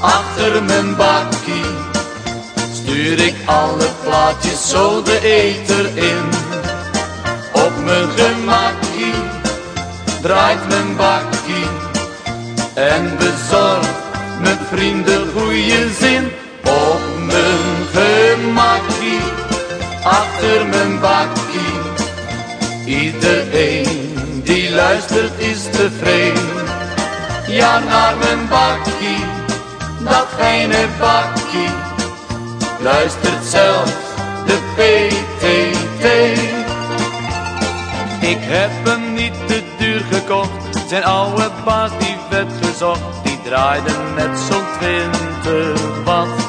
achter mijn bakkie stuur ik alle plaatjes zo de eter in. Op mijn gemakkie draait mijn bakkie en bezorgt mijn vrienden goede zin. Op mijn gemakkie achter mijn bakkie, iedereen die luistert is tevreden. Ja, naar mijn bakkie dat fijne bakkie luistert zelfs de PTT. Ik heb hem niet te duur gekocht, zijn oude baas die werd gezocht, die draaide met zo'n twintig watt.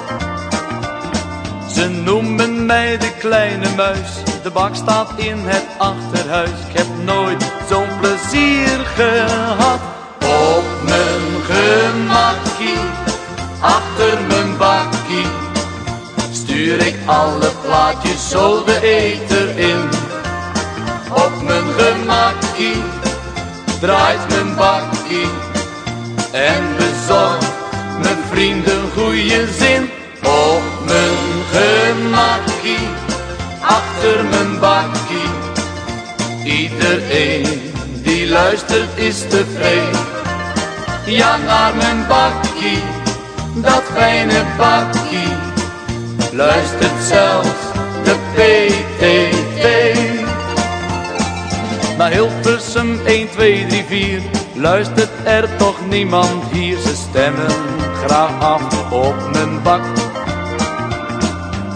Ze noemen mij de kleine muis, de bak staat in het achterhuis. Ik heb nooit stuur ik alle plaatjes zo de eter in. Op mijn gemakkie draait mijn bakkie en bezorgt mijn vrienden goede zin. Op mijn gemakkie, achter mijn bakkie, iedereen die luistert is tevreden. Ja, naar mijn bakkie, dat fijne bakkie luistert zelfs de PTT. Naar Hilversum 1, 2, 3, 4 luistert er toch niemand hier. Ze stemmen graag af op mijn bak.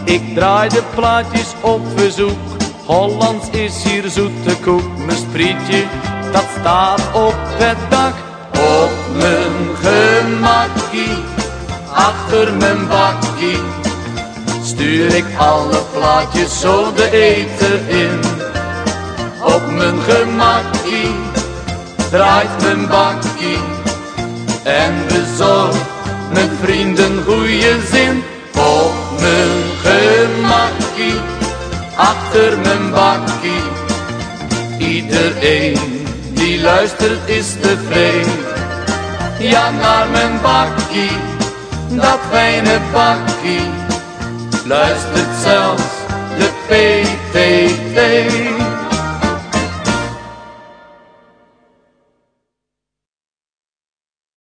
Ik draai de plaatjes op verzoek. Hollands is hier zoete koek. Mijn sprietje, dat staat op het dak. Op mijn gemakkie, achter mijn bakkie stuur ik alle plaatjes zo de eten in. Op mijn gemakkie draait mijn bakkie en bezorgt mijn vrienden goede zin. Op mijn gemakkie, achter mijn bakkie, iedereen die luistert is tevreden. Ja, naar mijn bakkie, dat fijne bakkie luistert zelfs de PTT.